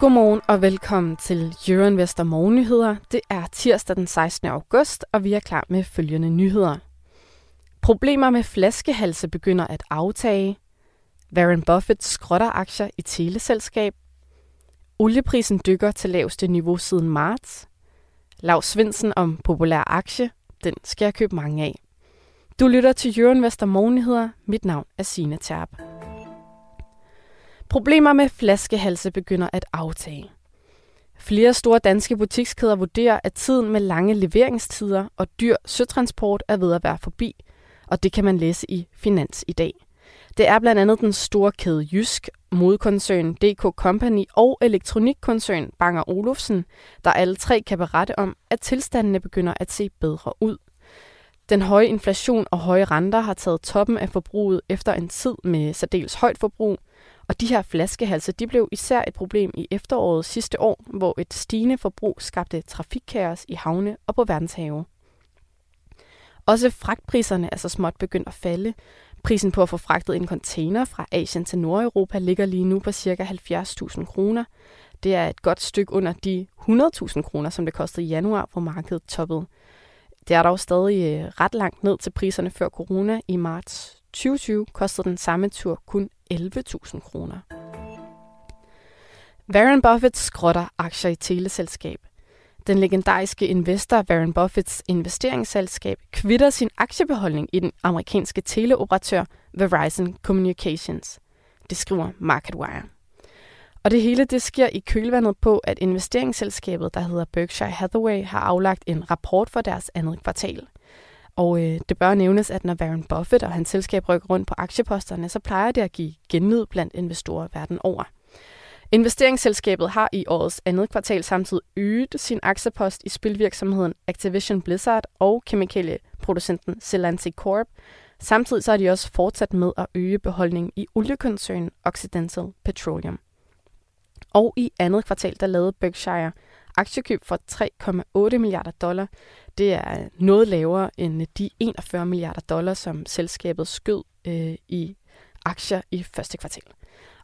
Godmorgen og velkommen til Euroinvestor Morgennyheder. Det er tirsdag den 16. august, og vi er klar med følgende nyheder. Problemer med flaskehalse begynder at aftage. Warren Buffett skrotter aktier i teleselskab. Olieprisen dykker til laveste niveau siden marts. Lav Svendsen om populær aktie. Den skal jeg købe mange af. Du lytter til Euroinvestor Morgennyheder. Mit navn er Signe Terp. Problemer med flaskehalse begynder at aftage. Flere store danske butikskæder vurderer, at tiden med lange leveringstider og dyr søtransport er ved at være forbi, og det kan man læse i Finans i dag. Det er blandt andet den store kæde Jysk, modkoncern DK Company og elektronikkoncern Banger Olufsen, der alle tre kan berette om, at tilstandene begynder at se bedre ud. Den høje inflation og høje renter har taget toppen af forbruget efter en tid med særdeles højt forbrug, og de her flaskehalse de blev især et problem i efteråret sidste år, hvor et stigende forbrug skabte trafikkaos i havne og på verdenshave. Også fragtpriserne er så småt begyndt at falde. Prisen på at få fragtet en container fra Asien til Nordeuropa ligger lige nu på ca. 70.000 kroner. Det er et godt stykke under de 100.000 kroner, som det kostede i januar, hvor markedet toppede. Det er dog stadig øh, ret langt ned til priserne før corona. I marts 2020 kostede den samme tur kun 11.000 kroner. Warren Buffett skrotter aktier i teleselskab. Den legendariske investor Warren Buffetts investeringsselskab kvitter sin aktiebeholdning i den amerikanske teleoperatør Verizon Communications. Det skriver MarketWire. Og det hele det sker i kølvandet på, at investeringsselskabet, der hedder Berkshire Hathaway, har aflagt en rapport for deres andet kvartal. Og øh, det bør nævnes, at når Warren Buffett og hans selskab rykker rundt på aktieposterne, så plejer det at give genlyd blandt investorer verden over. Investeringsselskabet har i årets andet kvartal samtidig øget sin aktiepost i spilvirksomheden Activision Blizzard og kemikalieproducenten Celantic Corp. Samtidig så har de også fortsat med at øge beholdningen i oliekoncernen Occidental Petroleum. Og i andet kvartal, der lavede Berkshire aktiekøb for 3,8 milliarder dollar. Det er øh, noget lavere end øh, de 41 milliarder dollar, som selskabet skød øh, i aktier i første kvartal.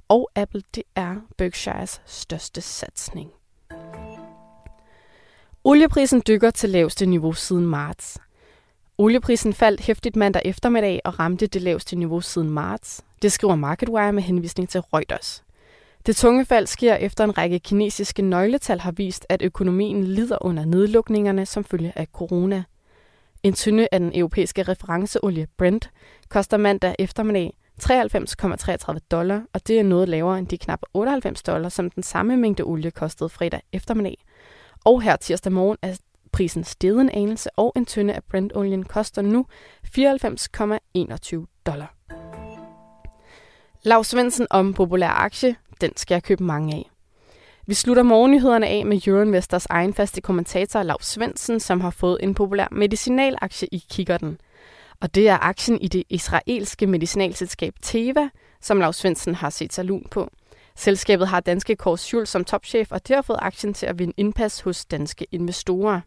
Og Apple, det er Berkshires største satsning. Olieprisen dykker til laveste niveau siden marts. Olieprisen faldt hæftigt mandag eftermiddag og ramte det laveste niveau siden marts. Det skriver MarketWire med henvisning til Reuters. Det tunge fald sker efter en række kinesiske nøgletal har vist, at økonomien lider under nedlukningerne som følge af corona. En tynde af den europæiske referenceolie Brent koster mandag eftermiddag 93,33 dollar, og det er noget lavere end de knap 98 dollar, som den samme mængde olie kostede fredag eftermiddag. Og her tirsdag morgen er prisen steget en anelse, og en tynde af Brent-olien koster nu 94,21 dollar. Lav Svendsen om populær aktie, den skal jeg købe mange af. Vi slutter morgennyhederne af med Euroinvestors egen faste kommentator Lav Svendsen, som har fået en populær medicinalaktie i kikkerten. Og det er aktien i det israelske medicinalselskab Teva, som Lav Svendsen har set sig lun på. Selskabet har danske Kors Schul som topchef, og det har fået aktien til at vinde indpas hos danske investorer.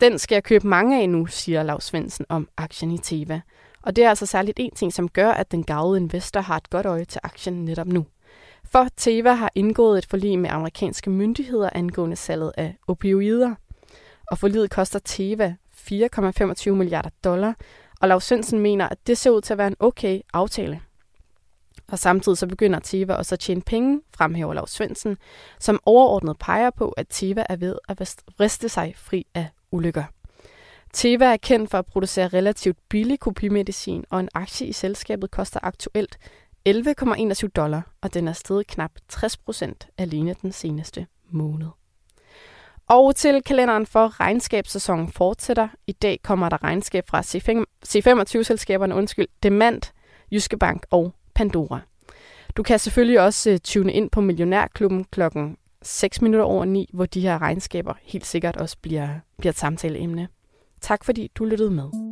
Den skal jeg købe mange af nu, siger Lav Svendsen om aktien i Teva. Og det er altså særligt en ting, som gør, at den gavede investor har et godt øje til aktien netop nu. For Teva har indgået et forlig med amerikanske myndigheder angående salget af opioider. Og forliget koster Teva 4,25 milliarder dollar, og Lav Sønsen mener, at det ser ud til at være en okay aftale. Og samtidig så begynder Teva også at tjene penge, fremhæver Lav Svendsen, som overordnet peger på, at Teva er ved at vriste sig fri af ulykker. Teva er kendt for at producere relativt billig kopimedicin, og en aktie i selskabet koster aktuelt 11,21 dollar, og den er steget knap 60 procent alene den seneste måned. Og til kalenderen for regnskabssæsonen fortsætter. I dag kommer der regnskab fra C25-selskaberne, undskyld, Demand, Jyske Bank og Pandora. Du kan selvfølgelig også øh, tune ind på Millionærklubben klokken 6 minutter over 9, hvor de her regnskaber helt sikkert også bliver, bliver et samtaleemne. Tak fordi du lyttede med.